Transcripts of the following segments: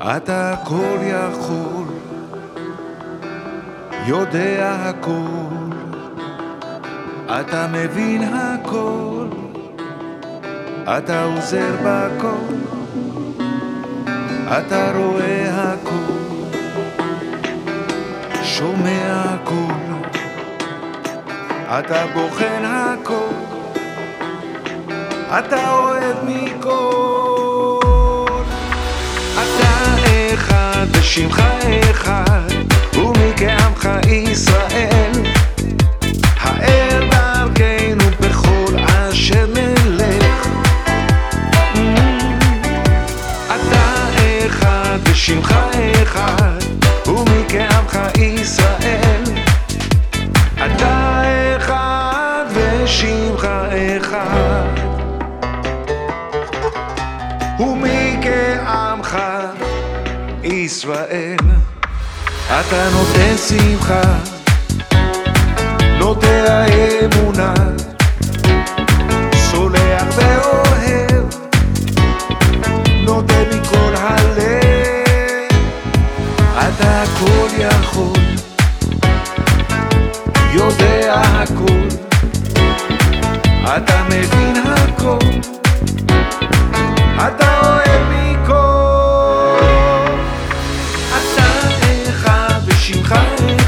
אתה הכל יכול, יודע הכל, אתה מבין הכל, אתה עוזר בכל, אתה רואה הכל, שומע הכל, אתה בוחן הכל, אתה אוהב מכל. אחד ושמך אחד, ומי ישראל. האר דרכנו בכל אשר נלך. Mm. אתה אחד ושמך אחד, ומי ישראל. אתה אחד ושמך אחד. ישראל. אתה נותן שמחה, נוטע אמונה, סולח ואוהב, נותן מכל הלב. אתה הכל יכול, יודע הכל, אתה מבין הכל.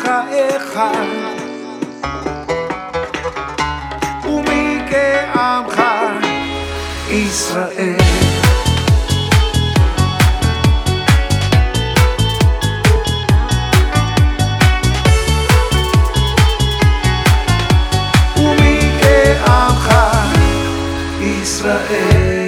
ממך אחד ומי כעמך ישראל Israel.